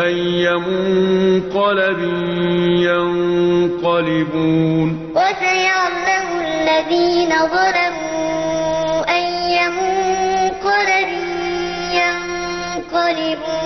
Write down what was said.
أي منقلب ينقلبون. وسيعلم الذين ظلموا أي منقلب ينقلبون.